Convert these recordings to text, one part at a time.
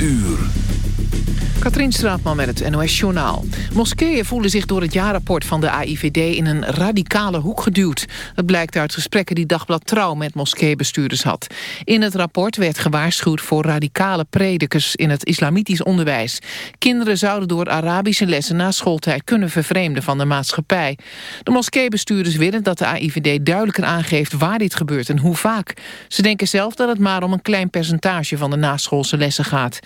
uur. Katrien Straatman met het NOS Journaal. Moskeeën voelen zich door het jaarrapport van de AIVD in een radicale hoek geduwd. Dat blijkt uit gesprekken die Dagblad Trouw met moskeebestuurders had. In het rapport werd gewaarschuwd voor radicale predikers in het islamitisch onderwijs. Kinderen zouden door Arabische lessen na schooltijd kunnen vervreemden van de maatschappij. De moskeebestuurders willen dat de AIVD duidelijker aangeeft waar dit gebeurt en hoe vaak. Ze denken zelf dat het maar om een klein percentage van de naschoolse lessen gaat.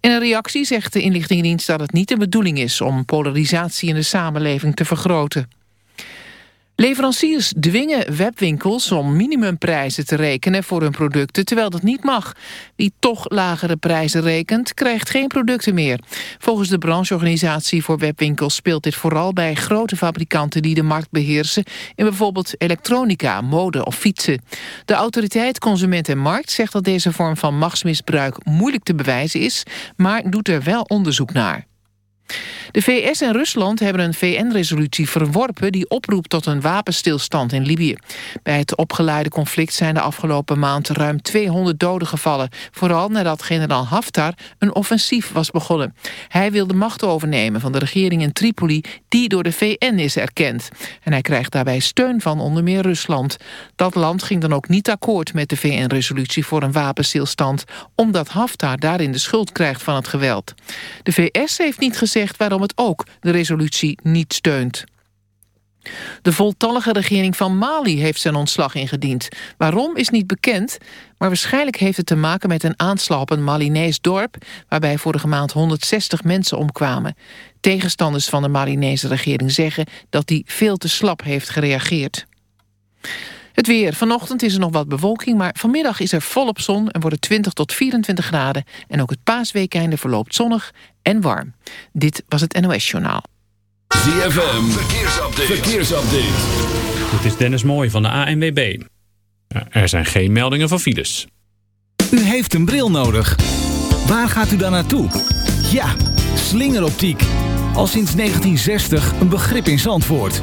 In een reactie zegt de inlichtingendienst dat het niet de bedoeling is... om polarisatie in de samenleving te vergroten. Leveranciers dwingen webwinkels om minimumprijzen te rekenen voor hun producten, terwijl dat niet mag. Wie toch lagere prijzen rekent, krijgt geen producten meer. Volgens de brancheorganisatie voor webwinkels speelt dit vooral bij grote fabrikanten die de markt beheersen in bijvoorbeeld elektronica, mode of fietsen. De autoriteit Consument en Markt zegt dat deze vorm van machtsmisbruik moeilijk te bewijzen is, maar doet er wel onderzoek naar. De VS en Rusland hebben een VN-resolutie verworpen... die oproept tot een wapenstilstand in Libië. Bij het opgeleide conflict zijn de afgelopen maand ruim 200 doden gevallen. Vooral nadat generaal Haftar een offensief was begonnen. Hij wil de macht overnemen van de regering in Tripoli... die door de VN is erkend. En hij krijgt daarbij steun van onder meer Rusland. Dat land ging dan ook niet akkoord met de VN-resolutie voor een wapenstilstand... omdat Haftar daarin de schuld krijgt van het geweld. De VS heeft niet gezegd waarom het ook de resolutie niet steunt. De voltallige regering van Mali heeft zijn ontslag ingediend. Waarom is niet bekend, maar waarschijnlijk heeft het te maken met een aanslag op een Malinees dorp... waarbij vorige maand 160 mensen omkwamen. Tegenstanders van de Malinese regering zeggen dat die veel te slap heeft gereageerd. Het weer. Vanochtend is er nog wat bewolking, maar vanmiddag is er volop zon en worden 20 tot 24 graden. En ook het paasweekeinde verloopt zonnig en warm. Dit was het NOS Journaal. ZFM. Verkeersupdate. Verkeersupdate. Dit is Dennis Mooij van de ANWB. Er zijn geen meldingen van files. U heeft een bril nodig. Waar gaat u dan naartoe? Ja, slingeroptiek. Al sinds 1960 een begrip in Zandvoort.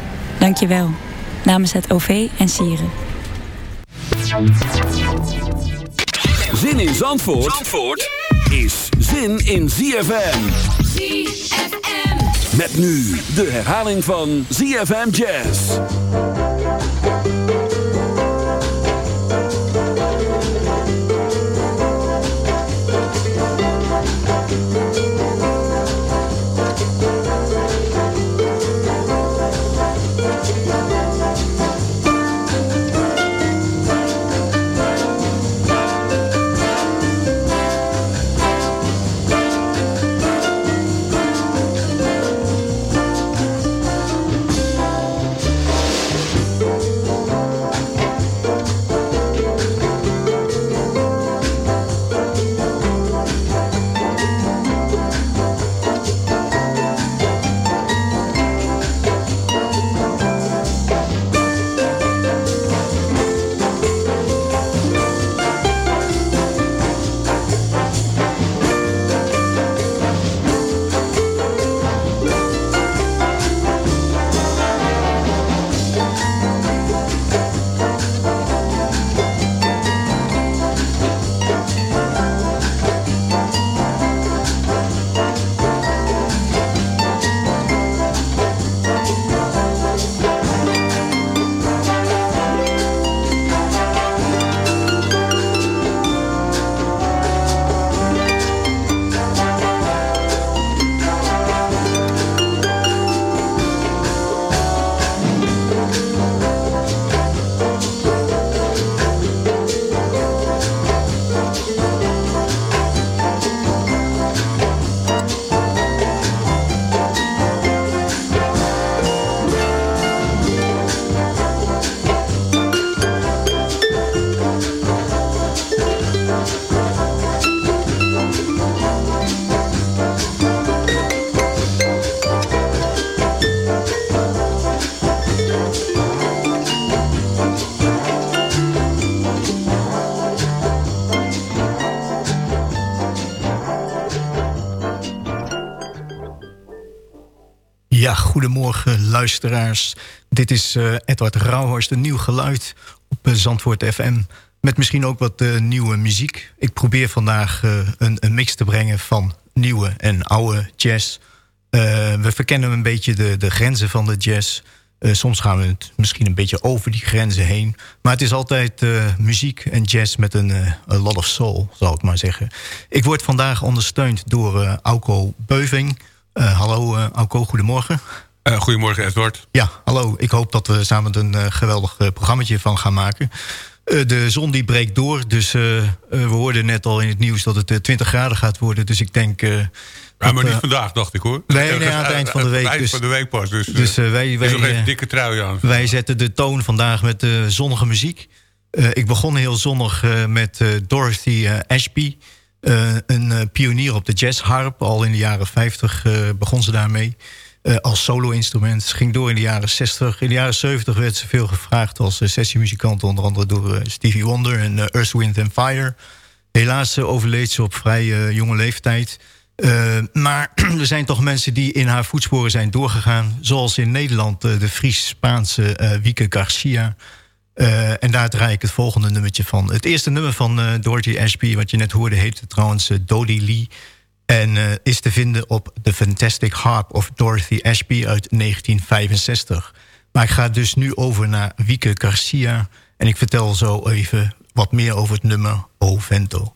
Dank je wel. Namens het OV en Sieren. Zin in Zandvoort, Zandvoort is zin in ZFM. ZFM. Met nu de herhaling van ZFM Jazz. Luisteraars. Dit is uh, Edward Rauhorst, een nieuw geluid op uh, Zandvoort FM. Met misschien ook wat uh, nieuwe muziek. Ik probeer vandaag een, een, mix te brengen van nieuwe en oude jazz. we verkennen een beetje de, de grenzen van de jazz. soms gaan we het misschien een beetje over die grenzen heen. Maar het is altijd muziek en jazz met een a lot of soul, zal ik maar zeggen. Ik word vandaag ondersteund door Auko Beuving... Hallo Alco, goedemorgen. Uh, goedemorgen Edward. Ja, hallo. Ik hoop dat we samen een geweldig programma van gaan maken. de zon die breekt door, dus we hoorden net al in het nieuws dat het 20 graden gaat worden. Dus ik denk... ja, maar niet vandaag, dacht ik hoor. Nee, nee aan het eind van de week. eind dus, van de week pas. Dus, dus wij, wij, nog even dikke trui aan. Wij zetten de toon vandaag met zonnige muziek. ik begon heel zonnig met Dorothy Ashby... Uh, een uh, pionier op de jazzharp. Al in de jaren 50 uh, eh, begon ze daarmee. Als solo-instrument. Ging door in de jaren 60. In de jaren 70 werd ze veel gevraagd als sessiemuzikant. Onder andere door Stevie Wonder en Earth, Wind and Fire. Helaas overleed ze op vrij jonge leeftijd. maar er zijn toch mensen die in haar voetsporen zijn doorgegaan. Zoals in Nederland de Fries-Spaanse Wieke Garcia... Uh, en daar draai ik het volgende nummertje van. Het eerste nummer van uh, Dorothy Ashby, wat je net hoorde, heette trouwens uh, Dodie Lee. En is te vinden op The Fantastic Harp of Dorothy Ashby uit 1965. Maar ik ga dus nu over naar Wieke Garcia. En ik vertel zo even wat meer over het nummer O Vento.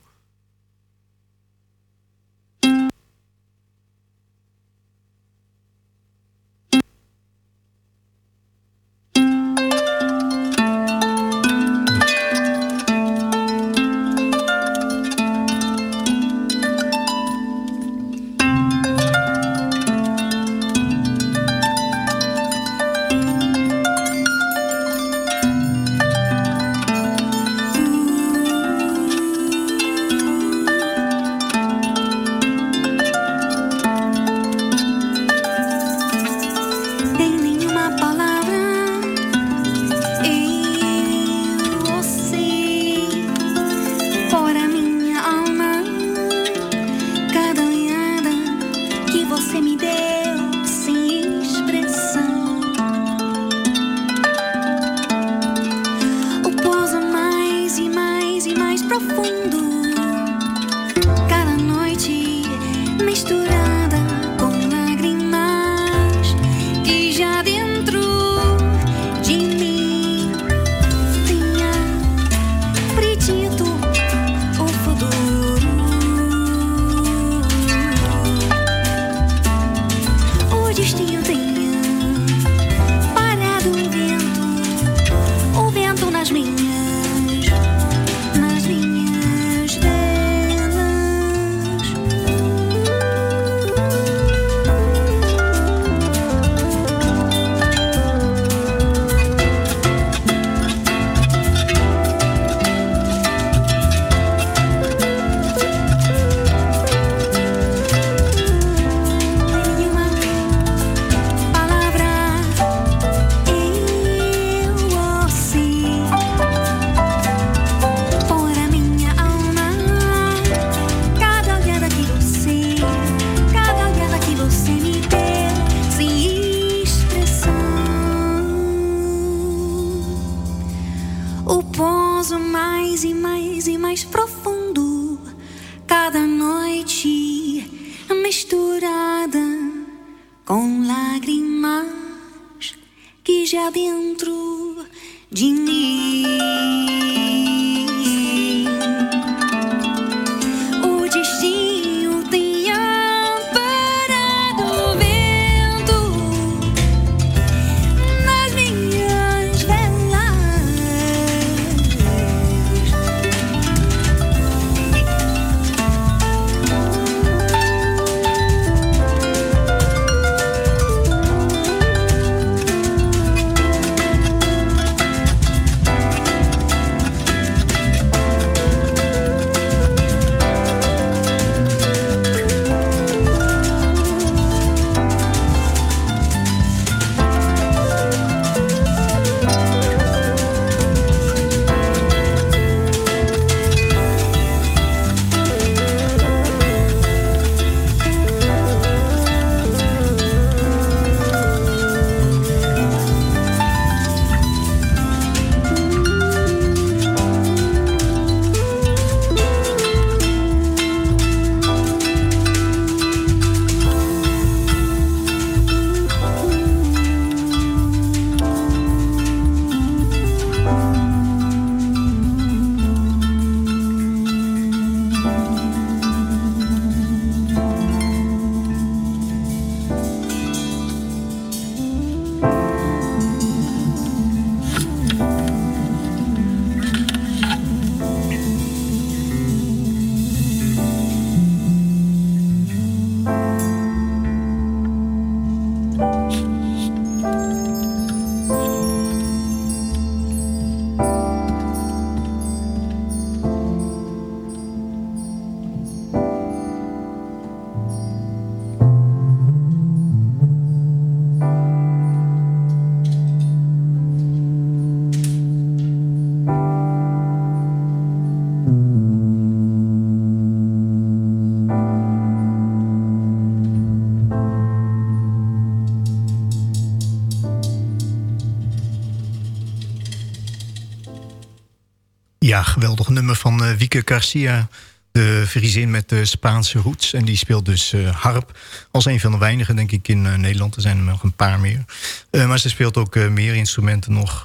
Ja, geweldig nummer van uh, Wieke Garcia. De Friesin met de Spaanse roots. En die speelt dus uh, harp. Als een van de weinigen, denk ik, in uh, Nederland. Er zijn er nog een paar meer. maar ze speelt ook meer instrumenten nog.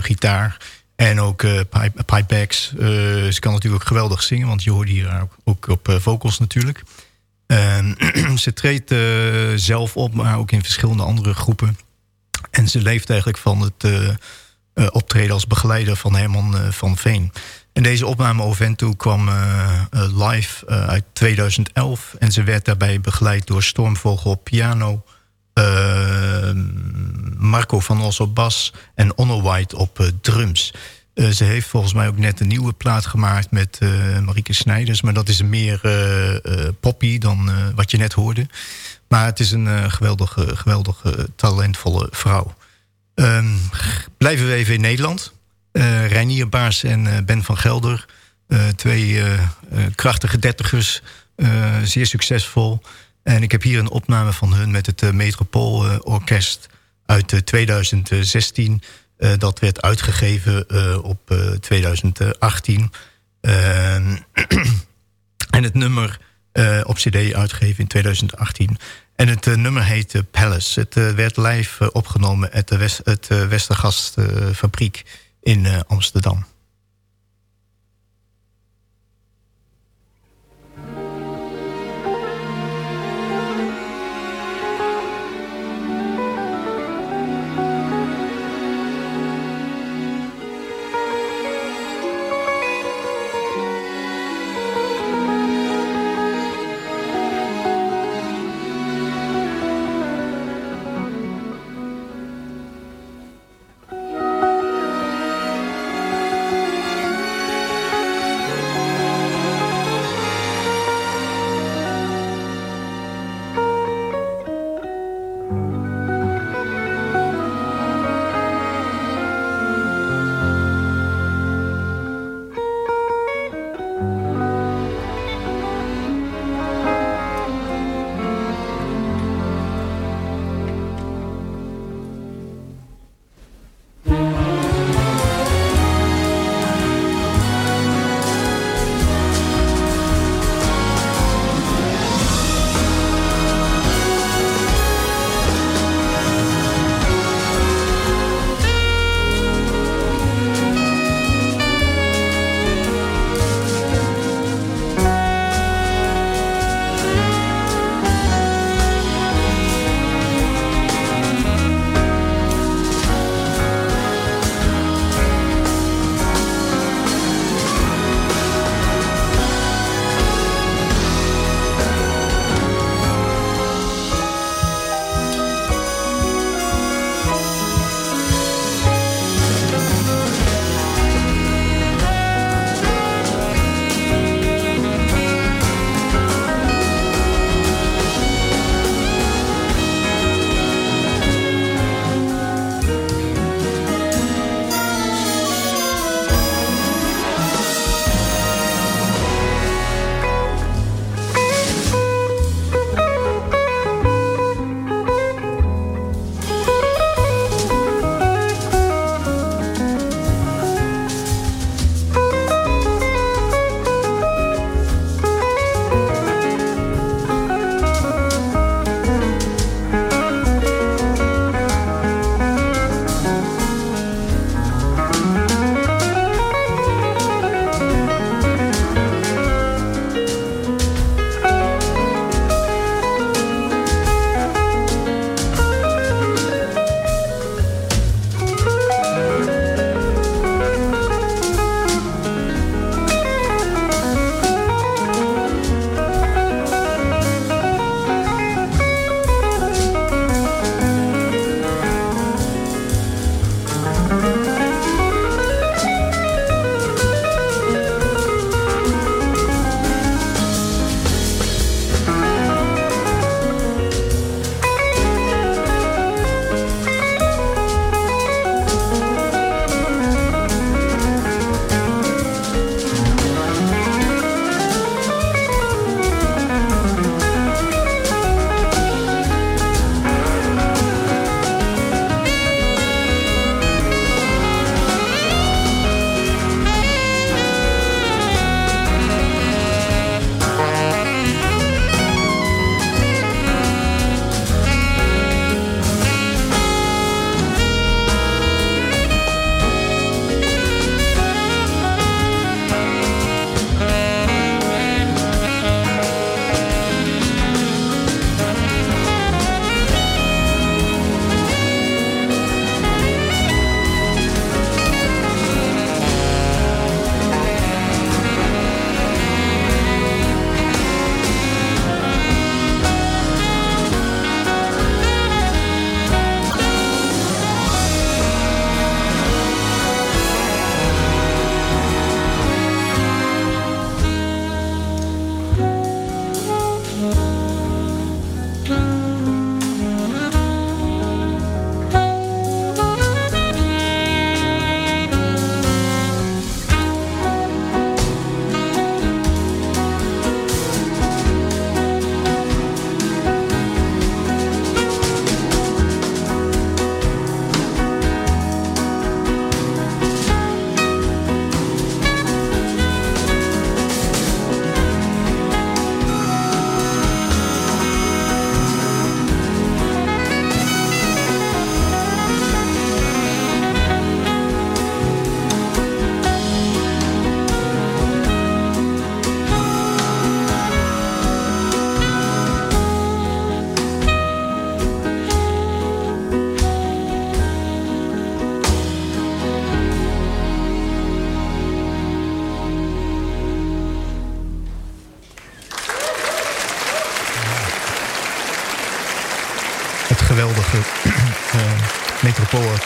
gitaar en ook pipe, pipebacks. ze kan natuurlijk ook geweldig zingen. Want je hoort hier ook op vocals natuurlijk. ze treedt zelf op, maar ook in verschillende andere groepen. En ze leeft eigenlijk van het uh, optreden als begeleider van Herman uh, van Veen. En deze opname Ovento kwam uh, live uit 2011. En ze werd daarbij begeleid door Stormvogel op piano... Marco van Os op bas en Onno White op drums. ze heeft volgens mij ook net een nieuwe plaat gemaakt met Marieke Snijders... maar dat is meer poppy dan wat je net hoorde. Maar het is een geweldige, geweldige, talentvolle vrouw. Um, blijven we even in Nederland. Uh, Reinier Baars en uh, Ben van Gelder. Uh, twee krachtige dertigers. zeer succesvol. En ik heb hier een opname van hun met het Metropool Orkest uit 2016. dat werd uitgegeven op 2018. Ehm, en het nummer op cd uitgegeven in 2018. En het uh, nummer heet uh, Palace. Het uh, werd live opgenomen at de West, het Westergastfabriek in Amsterdam.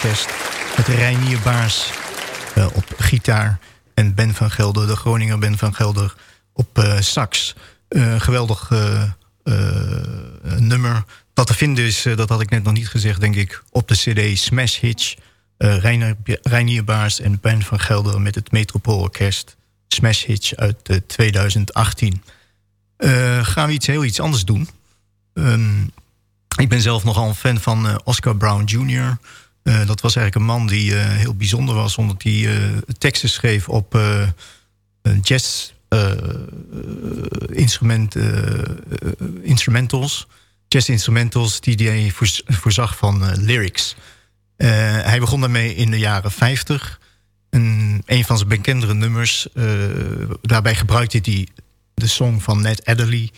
Metropoolorkest. Met Reinier Baars op gitaar. En Ben van Gelder, de Groninger Ben van Gelder, op sax. geweldig nummer. Wat te vinden is, dat had ik net nog niet gezegd, denk ik... op de cd Smash Hitch. Reinier, Reinier Baars en Ben van Gelder met het Metropoolorkest. Smash Hitch uit 2018. gaan we iets heel iets anders doen. Um, ik ben zelf nogal een fan van Oscar Brown Jr. Uh, dat was eigenlijk een man die uh, heel bijzonder was... omdat hij teksten schreef op jazz instrument, instrumentals. Jazz instrumentals die hij voorzag van lyrics. hij begon daarmee in de jaren 50. En een van zijn bekendere nummers... daarbij gebruikte hij de song van Ned Adderley...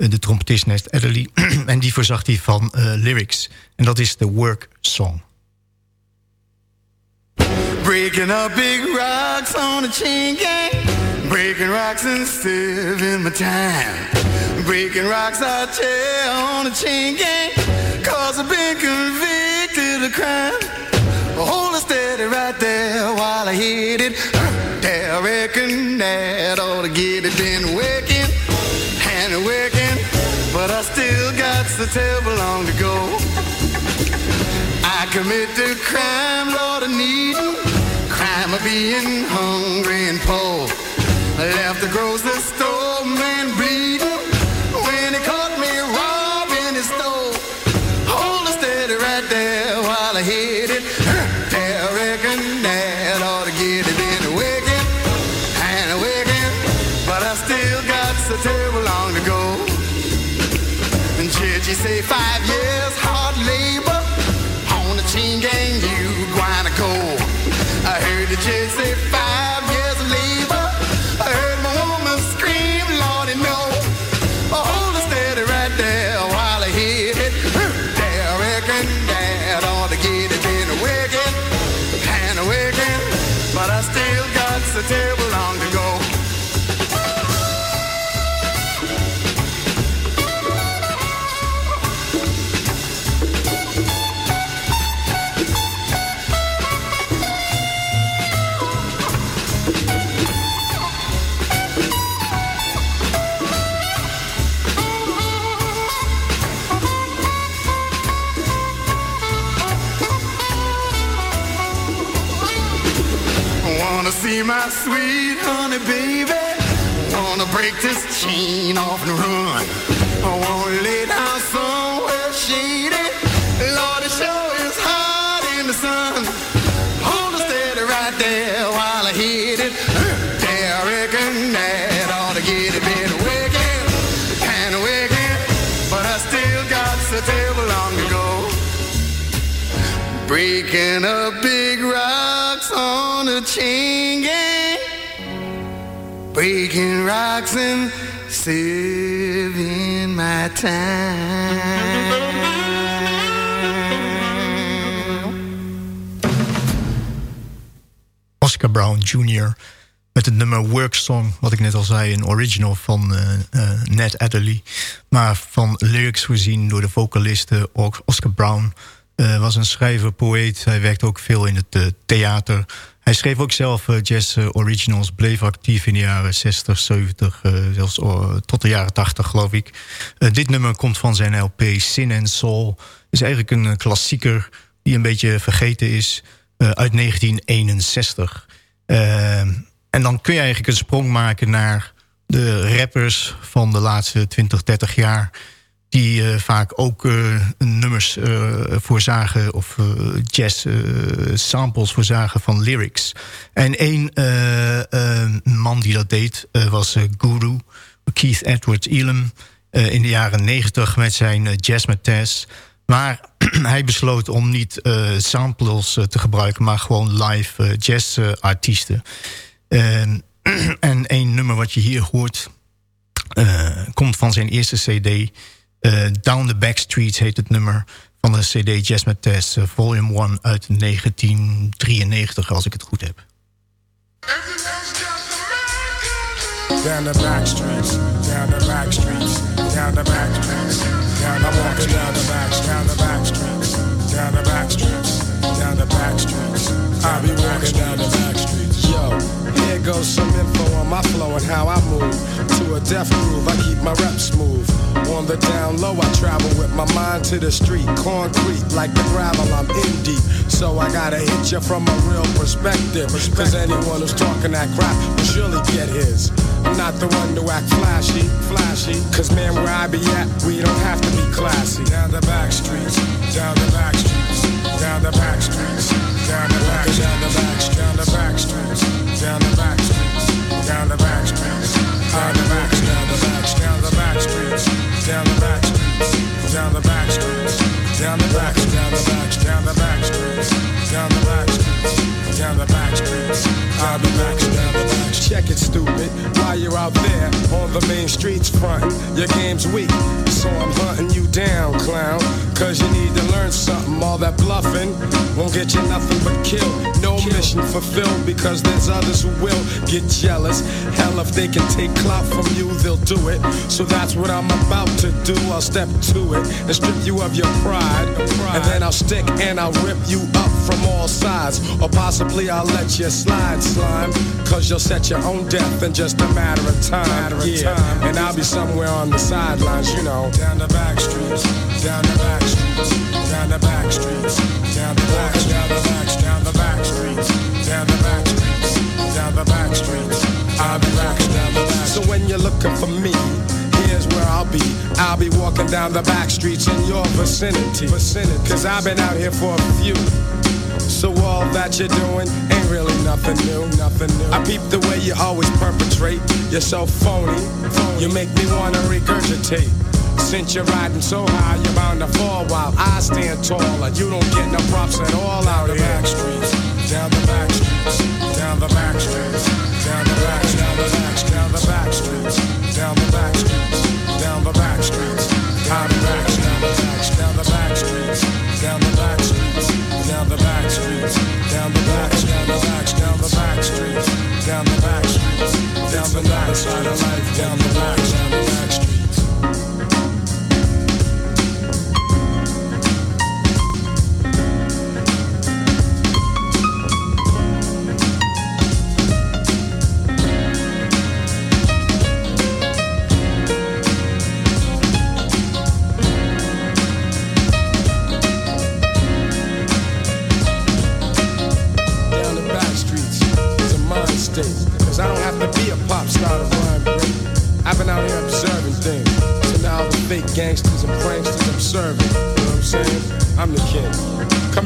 Eh, de trompetist Nest Adderley. en die voorzag hij van lyrics. En dat is de Work Song. Breaking up big rocks on a chain gang. Breaking rocks and saving my time. Breaking rocks I tell on a chain gang. Cause I've been convicted of crime. Hold it steady right there while I hit it. There, I reckon that ought to get it. Been working and working. But I still got so terrible long to go. I committed crime, Lord, of needing. Of being hungry and poor. I left the grocery store, man, the chase they find my sweet honey baby. Wanna break this chain off and run. I wanna lay down somewhere shady. Lord, it sure is hot in the sun. Hold it steady right there while I hit it. There, I reckon that ought to get it been wicked and wicked. But I still got so table long to go. Breaking up big rocks on a chain rocks and my time. Oscar Brown Jr. met het nummer Work Song, wat ik net al zei, een original van uh, uh, Ned Adderley. Maar van lyrics voorzien door de vocaliste Oscar Brown. Uh, was een schrijver, poëet. Hij werkte ook veel in het theater. Hij schreef ook zelf jazz originals, bleef actief in de jaren 60, 70, zelfs tot de jaren 80 geloof ik. dit nummer komt van zijn LP Sin and Soul. Is eigenlijk een klassieker die een beetje vergeten is uit 1961. en dan kun je eigenlijk een sprong maken naar de rappers van de laatste 20, 30 jaar die uh, vaak ook uh, nummers uh, voorzagen... of jazz samples voorzagen van lyrics. En één man die dat deed was Guru, Keith Edwards Elam... in de jaren negentig met zijn Jazz Tess. Maar hij besloot om niet samples te gebruiken... maar gewoon live jazzartiesten. en één nummer wat je hier hoort... komt van zijn eerste cd... Uh, Down the Backstreets heet het nummer van de CD Jazz met Test, uh, volume 1 uit 1993, als ik het goed heb. Down the back streets, down the back streets, down the back streets, down the walking down the back, down the back streets, down the back streets. down the back streets. I be walking down the back streets. Yo, here goes some info on my flow and how I move. To a death groove, I keep my rep smooth. On the down low, I travel with my mind to the street. Concrete, like the gravel, I'm in deep. So I gotta hit you from a real perspective. Cause anyone who's talking that crap will surely get his. I'm not the one to act flashy, flashy. Cause man, where I be at, we don't have to be classy. Down the back streets, down the back streets, down the back streets, down the back, down the back, down the back streets, down the back streets, down the back streets, down the back, down the back, down the back streets, down the back streets, down the back streets, down the back, down the back, down the back streets, down the back streets, down the back streets. Down the back. Check it, stupid. While you're out there on the main streets front, your game's weak. So I'm hunting you down, clown. Cause you need to learn something. All that bluffing won't get you nothing but kill. No mission fulfilled because there's others who will get jealous. Hell, if they can take clout from you, they'll do it. So that's what I'm about to do. I'll step to it and strip you of your pride. And then I'll stick and I'll rip you up from all sides. Or possibly I'll let you slide, slime. Cause you'll set your own death in just a matter of time. yeah. And I'll be somewhere on the sidelines, you know. Down the back streets, down the back streets, down the back streets, down the back, down the back, down the back streets, down the back streets, down the back streets. I'll be back down the back. So when you're looking for me, here's where I'll be. I'll be walking down the back streets in your vicinity. vicinity. Cause I've been out here for a few. So all that you're doing ain't really nothing new, nothing new. I peep the way you always perpetrate. You're so phony, you make me wanna regurgitate. Since you're riding so high, you're bound to fall while I stand tall, and you don't get no props at all out here. Back streets, down the back streets, down the back streets, down the back, down the back, down the back streets, down the back streets, down the back streets, down the back, down the back, down the back streets, down the back streets, down the back streets, down the back, down the back, down the back streets, down the back streets, down the back side of life, down the back, down the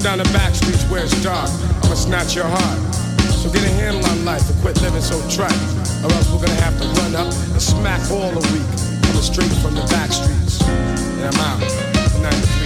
down the back streets where it's dark. I'ma snatch your heart. So get a handle on life and quit living so trite. Or else we're gonna have to run up and smack all the week. Coming straight from the back streets. And I'm out. 93,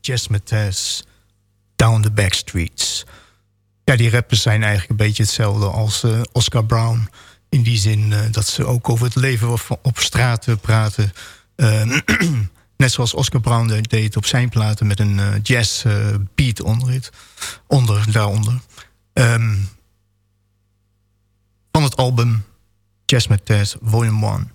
Jazz Matez, Down the Back Streets. Ja, die rappers zijn eigenlijk een beetje hetzelfde als eh, Oscar Brown. In die zin eh, dat ze ook over het leven op, op praten. Eh, net zoals Oscar Brown de- deed op zijn platen met een jazz beat onder, onder daaronder. Ehm, van het album Jazz Matez Volume 1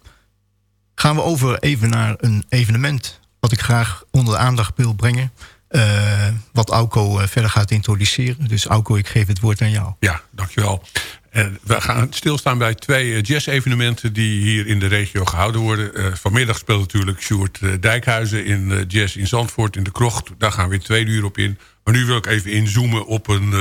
gaan we over even naar een evenement... wat ik graag onder de aandacht wil brengen. Uh, wat Auko verder gaat introduceren. Dus Auko, ik geef het woord aan jou. Ja, dankjewel. En we gaan stilstaan bij twee jazz-evenementen... die hier in de regio gehouden worden. Uh, vanmiddag speelt natuurlijk Sjoerd Dijkhuizen in jazz in Zandvoort in de Krocht. Daar gaan we weer twee uur op in. Maar nu wil ik even inzoomen op een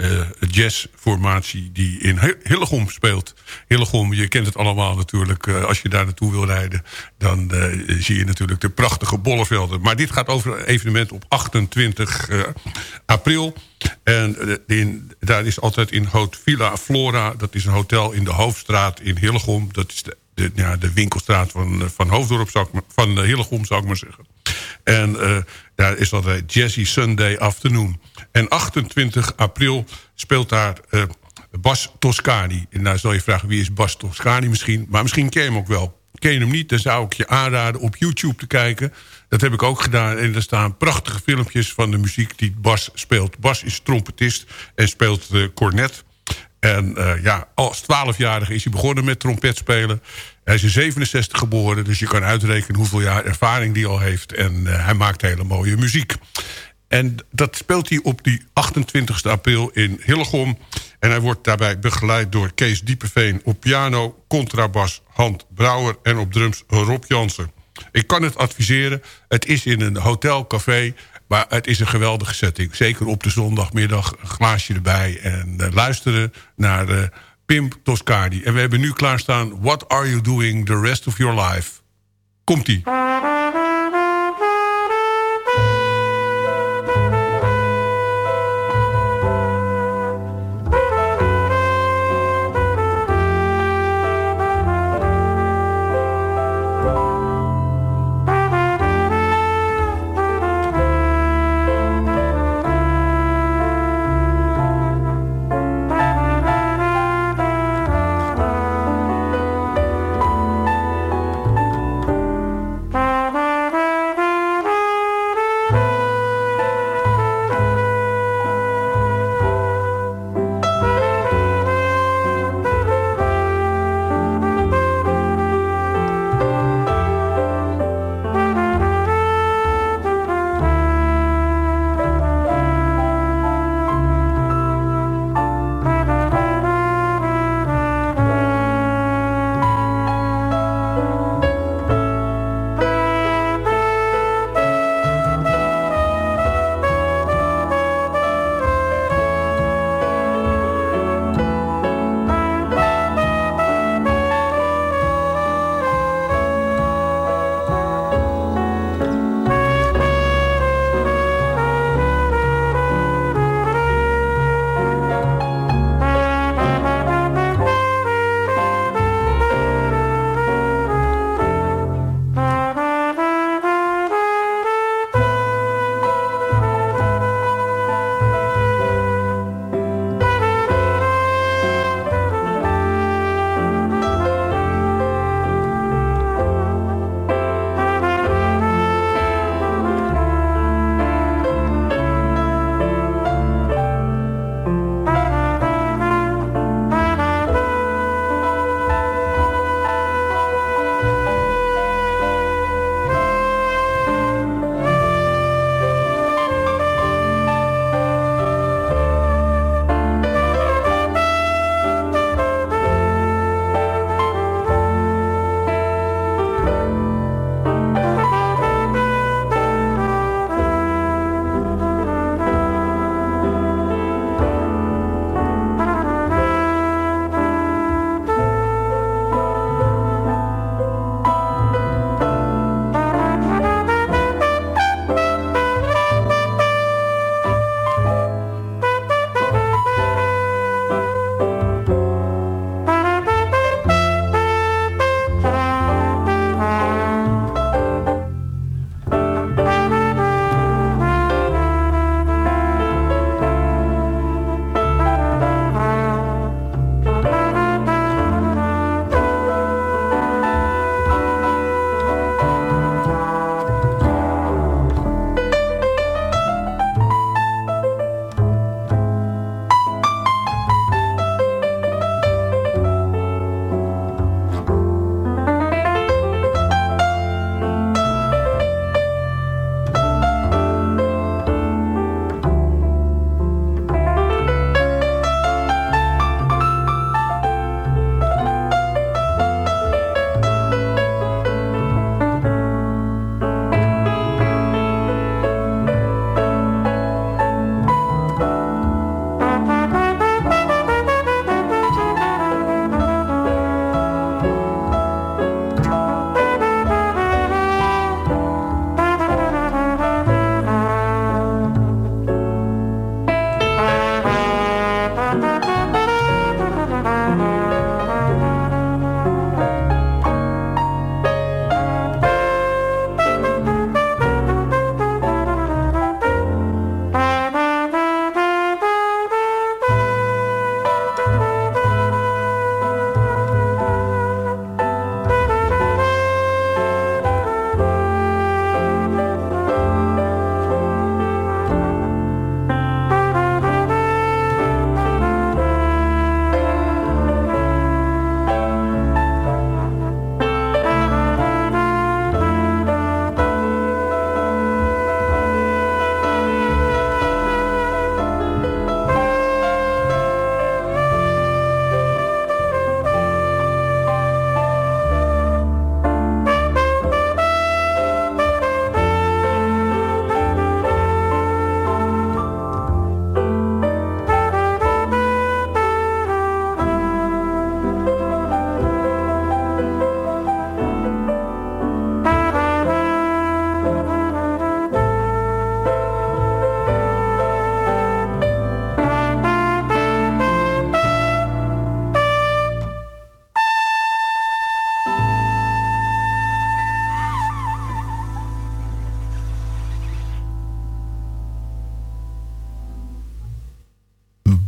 uh, jazzformatie die in Hillegom speelt. Hillegom, je kent het allemaal natuurlijk. Uh, als je daar naartoe wil rijden, dan uh, zie je natuurlijk de prachtige bollevelden. Maar dit gaat over een evenement op 28 april. En daar is altijd in Hoot Villa Flora. Dat is een hotel in de Hoofdstraat in Hillegom. Dat is de, ja, de winkelstraat van, van Hoofddorp, van Hillegom zou ik maar zeggen. En uh, daar is altijd Jazzy Sunday Afternoon. En 28 april speelt daar uh, Bas Toscani. En nou zal je vragen, wie is Bas Toscani misschien? Maar misschien ken je hem ook wel. Ken je hem niet, dan zou ik je aanraden op YouTube te kijken. Dat heb ik ook gedaan. En er staan prachtige filmpjes van de muziek die Bas speelt. Bas is trompetist en speelt uh, cornet. En uh, ja, als 12-jarige is hij begonnen met trompet spelen. Hij is in 67 geboren, dus je kan uitrekenen hoeveel jaar ervaring die al heeft. En uh, hij maakt hele mooie muziek. En dat speelt hij op die 28 april in Hillegom. En hij wordt daarbij begeleid door Kees Diepeveen op piano... contrabas Hand Brouwer en op drums Rob Jansen. Ik kan het adviseren. Het is in een hotelcafé, maar het is een geweldige setting. Zeker op de zondagmiddag, een glaasje erbij... en uh, luisteren naar uh, Pim Toscani. En we hebben nu klaarstaan... What are you doing the rest of your life? Komt-ie.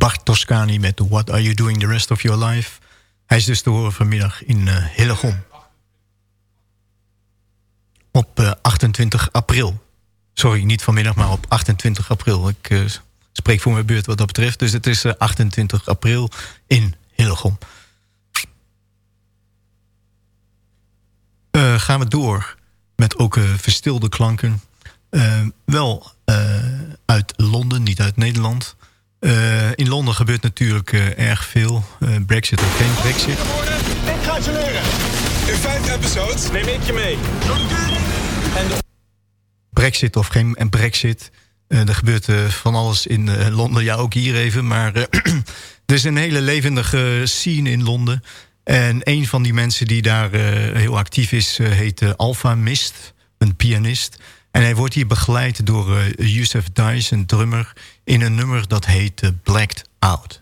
Bart Toscani met What Are You Doing The Rest Of Your Life. Hij is dus te horen vanmiddag in uh, Hillegom. Op uh, 28 april. Sorry, niet vanmiddag, maar op 28 april. Ik uh, spreek voor mijn beurt wat dat betreft. Dus het is 28 april in Hillegom. gaan we door met ook verstilde klanken. wel uit Londen, niet uit Nederland... Uh, in Londen gebeurt natuurlijk uh, erg veel. Uh, Brexit of geen Brexit. Ik ga je leren. In vijf episodes neem ik je mee. En. Brexit of geen en Brexit. er gebeurt van alles in Londen. Ja, ook hier even. Maar er is een hele levendige scene in Londen. En een van die mensen die daar heel actief is... heet Alpha Mist, een pianist... En hij wordt hier begeleid door uh, Yusuf Dice, een drummer... in een nummer dat heet uh, Blacked Out.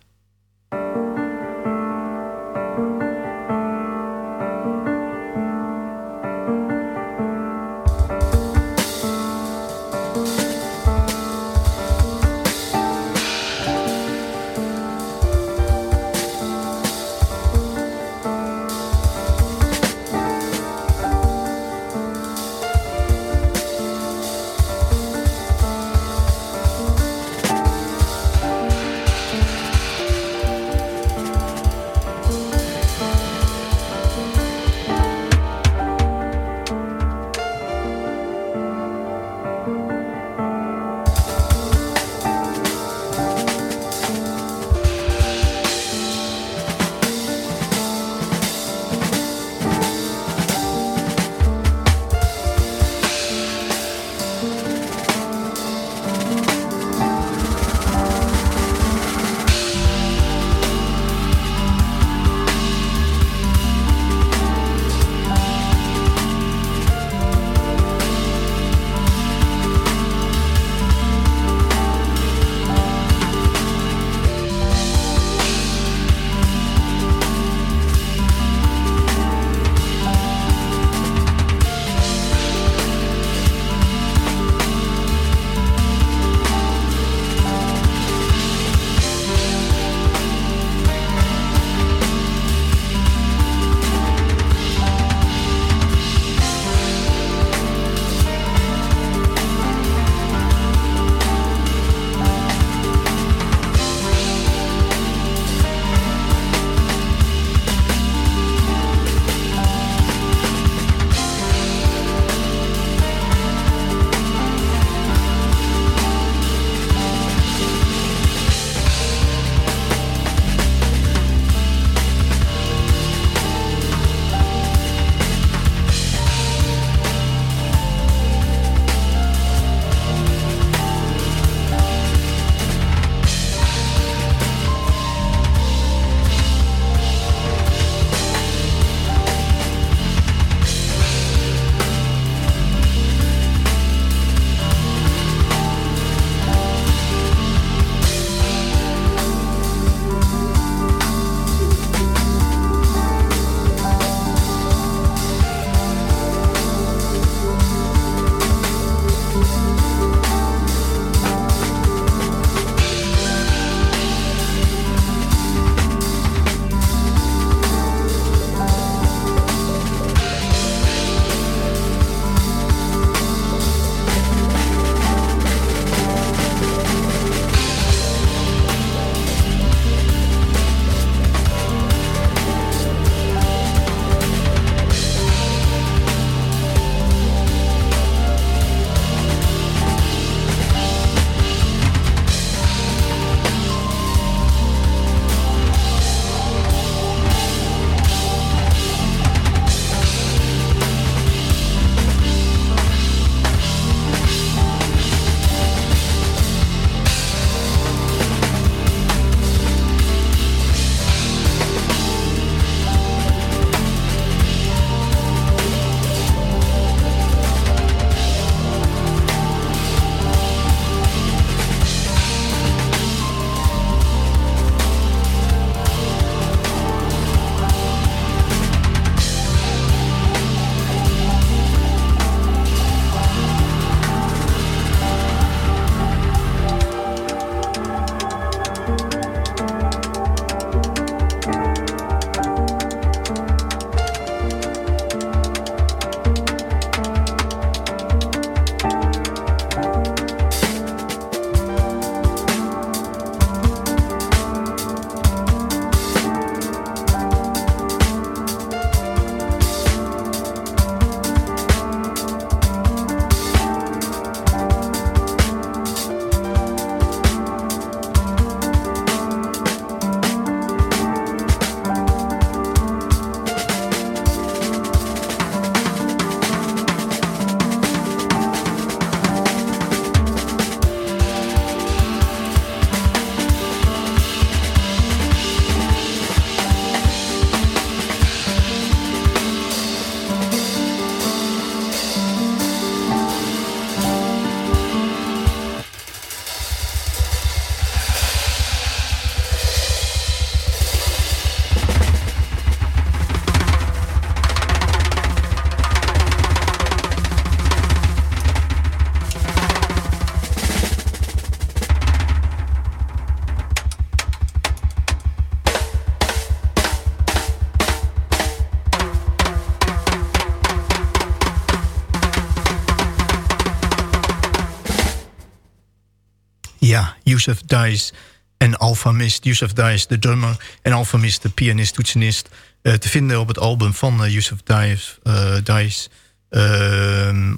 Yusuf Dice en Alpha Mist. Yusuf Dice, de drummer, en Alpha Mist, de pianist, toetsenist. te vinden op het album van Yusuf Dice, Dice ehm,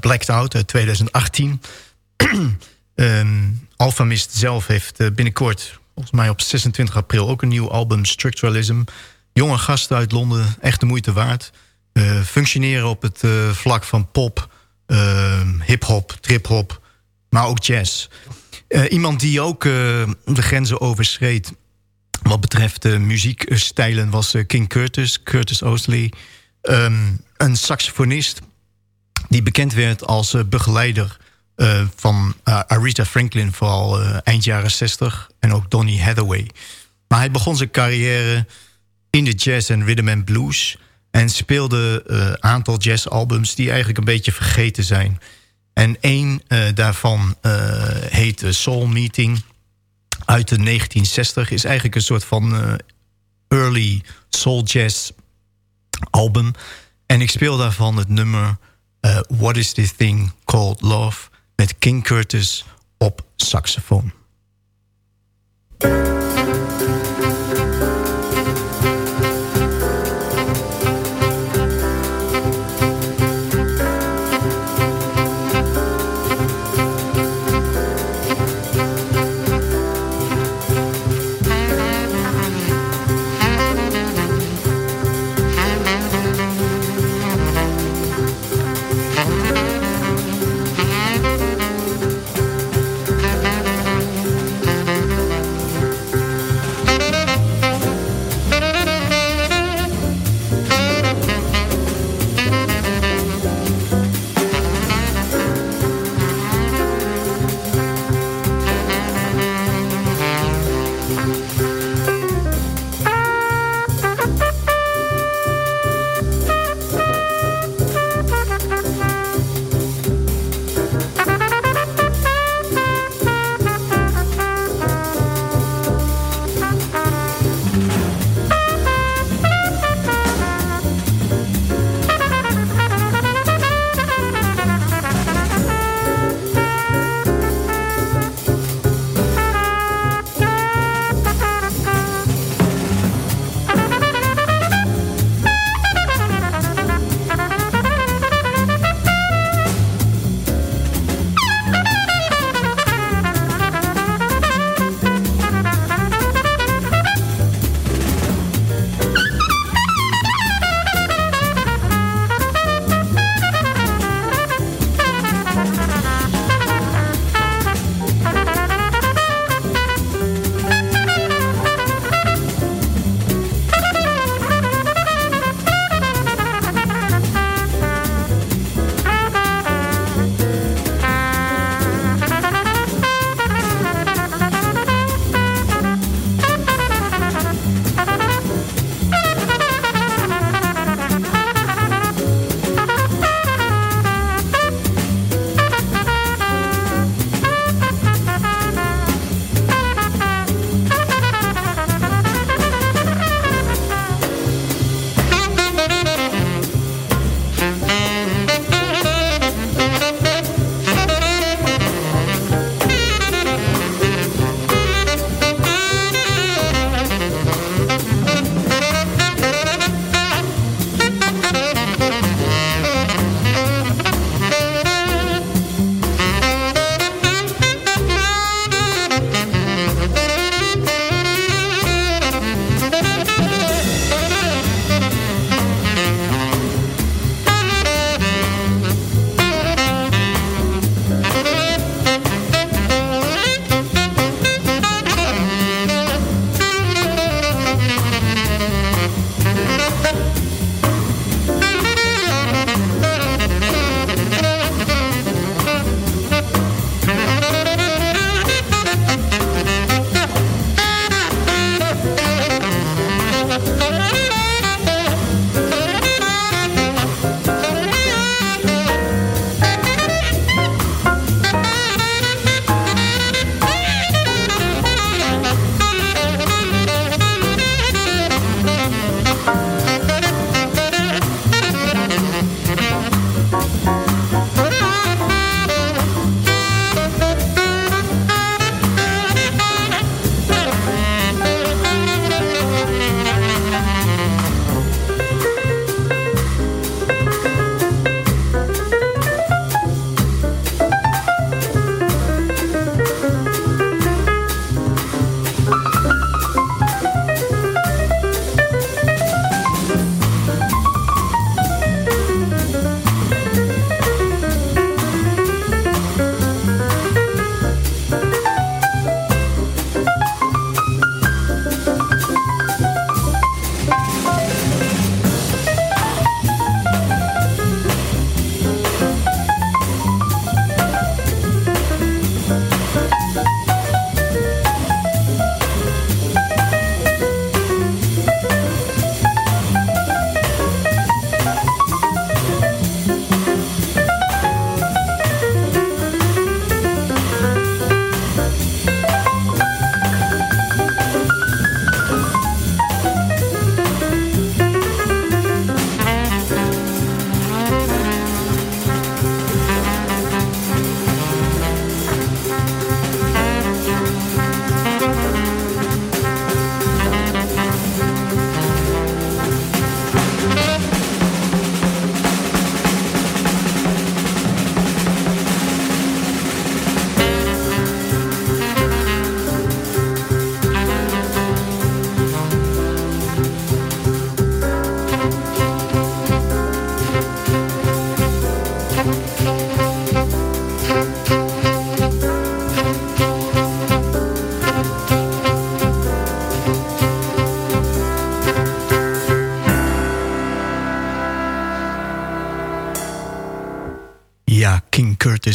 Blacked Out uit 2018. um, Alpha Mist zelf heeft binnenkort, volgens mij op 26 april... ook een nieuw album, Structuralism. Jonge gasten uit Londen, echt de moeite waard. functioneren op het vlak van pop uh, hip-hop, trip-hop, maar ook jazz. Uh, iemand die ook uh, de grenzen overschreed wat betreft de muziekstijlen was uh, King Curtis, Curtis Oasley. Um, een saxofonist die bekend werd als begeleider van Aretha Franklin... vooral eind jaren 60 en ook Donny Hathaway. Maar hij begon zijn carrière in de jazz en rhythm and blues... En speelde een uh, aantal jazzalbums die eigenlijk een beetje vergeten zijn. En één uh, daarvan uh, heet Soul Meeting uit de 1960. Is eigenlijk een soort van early soul jazz album. En ik speel daarvan het nummer What is this thing called love... met King Curtis op saxofoon.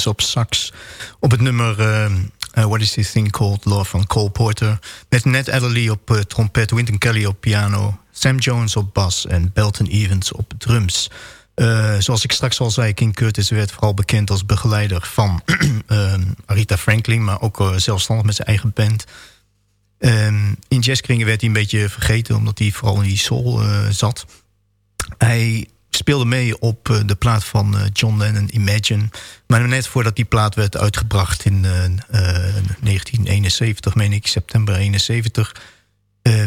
Op sax. Op het nummer uh, What is This Thing Called Love van Cole Porter. Met Ned Adderley op uh, trompet, Wynton Kelly op piano... Sam Jones op bas en Belton Evans op drums. zoals ik straks al zei, King Curtis werd vooral bekend als begeleider van Arita Franklin... maar ook zelfstandig met zijn eigen band... Um, in jazzkringen werd hij een beetje vergeten... omdat hij vooral in die soul zat. Hij speelde mee op uh, de plaat van uh, John Lennon, Imagine. Maar net voordat die plaat werd uitgebracht in uh, 1971, meen ik, september 71...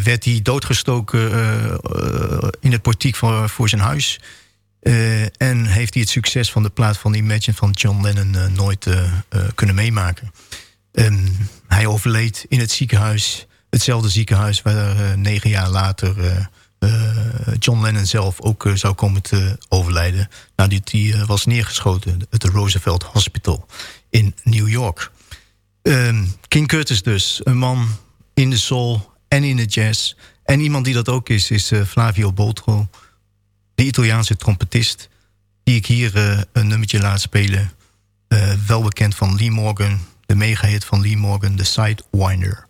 werd hij doodgestoken in het portiek voor, zijn huis. en heeft hij het succes van de plaat van Imagine van John Lennon nooit kunnen meemaken. Um, hij overleed in het ziekenhuis, hetzelfde ziekenhuis... waar negen jaar later John Lennon zelf ook uh, zou komen te overlijden... nadat hij uh, was neergeschoten, het Roosevelt Hospital in New York. Ehm, King Curtis dus, een man in de soul en in de jazz. En iemand die dat ook is, is Flavio Boltro... de Italiaanse trompetist... die ik hier een nummertje laat spelen. wel bekend van Lee Morgan, de mega-hit van Lee Morgan, The Sidewinder.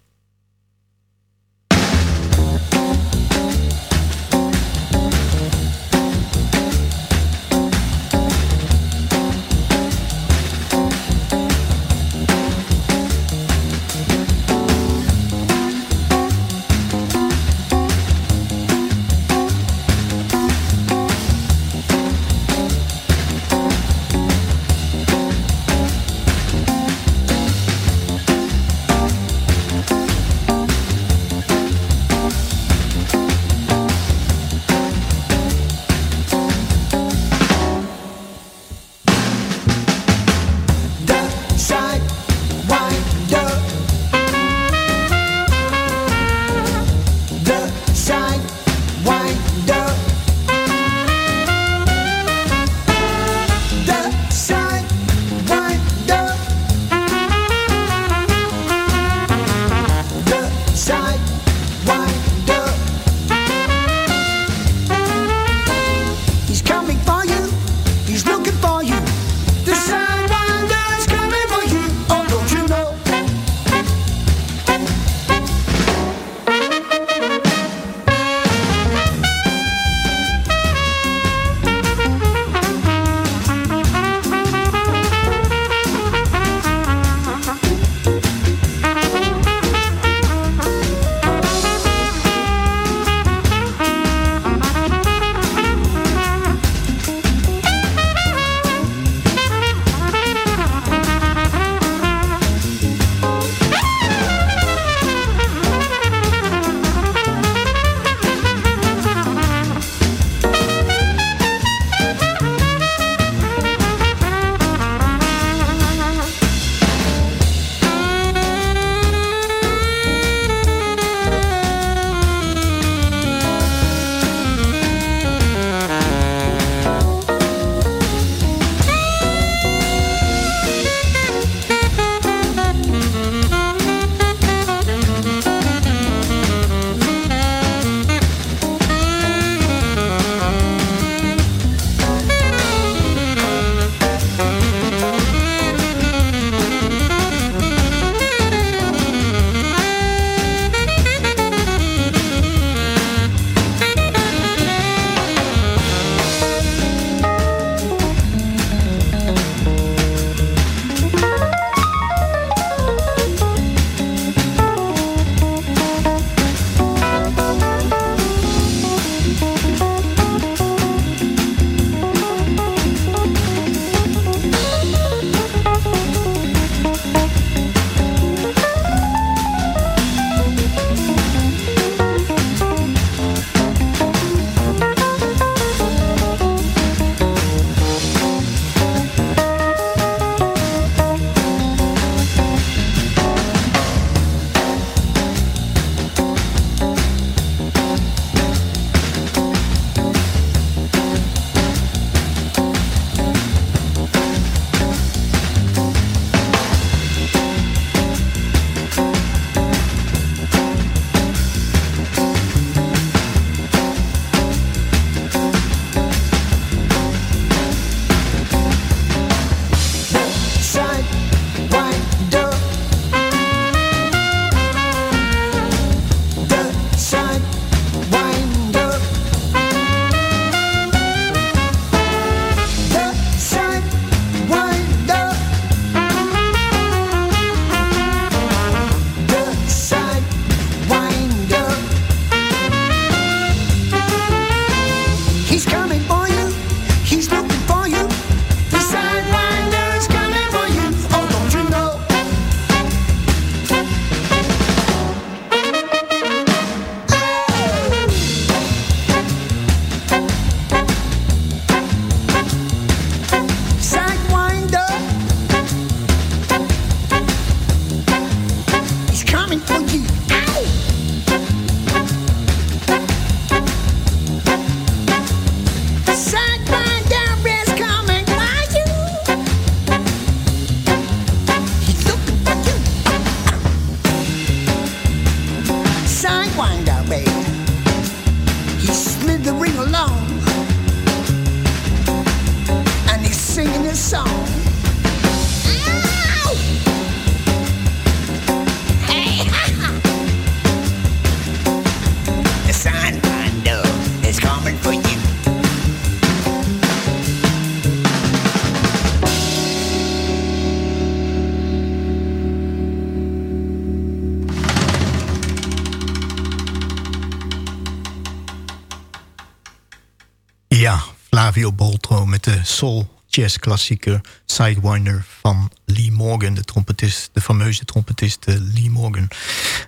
Flavio met de soul jazz klassieker Sidewinder van Lee Morgan, de trompetist, de fameuze trompetist eh, Lee Morgan.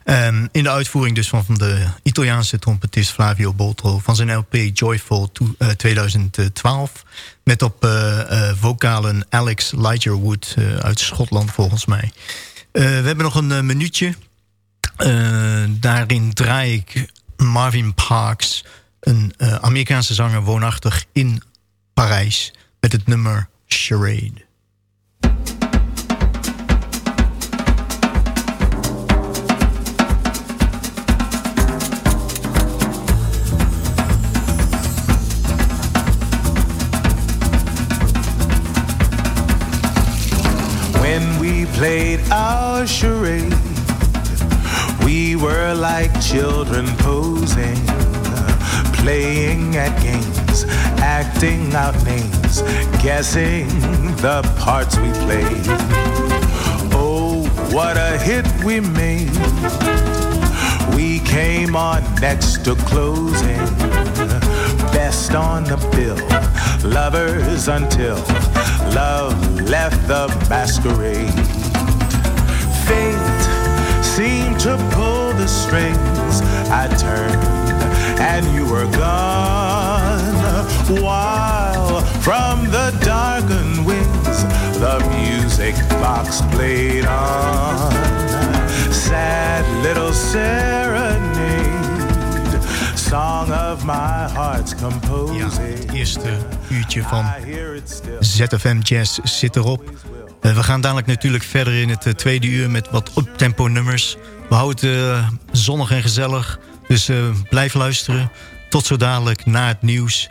Ehm, in de uitvoering dus van, de Italiaanse trompetist Flavio Boltro van zijn LP Joyful to- eh, 2012 met op eh, vocalen Alex Ligerwood uit Schotland volgens mij. We hebben nog een minuutje. Daarin draai ik Marvin Parks, een Amerikaanse zanger woonachtig in Parijs, met het nummer Charade. When we played our charade, we were like children posing, playing at games, acting out names, guessing the parts we played. Oh, what a hit we made! We came on next to closing, best on the bill, lovers until love left the masquerade. Fate seemed to pull the strings. I turned and you were gone. While from the darkened wings, the music box played on. Sad little serenade, song of my heart's composing. Het eerste uurtje van ZFM Jazz zit erop. Eh, we gaan dadelijk natuurlijk verder in het eh, tweede uur met wat uptempo nummers. We houden het eh, zonnig en gezellig, dus eh, blijf luisteren. Tot zo dadelijk na het nieuws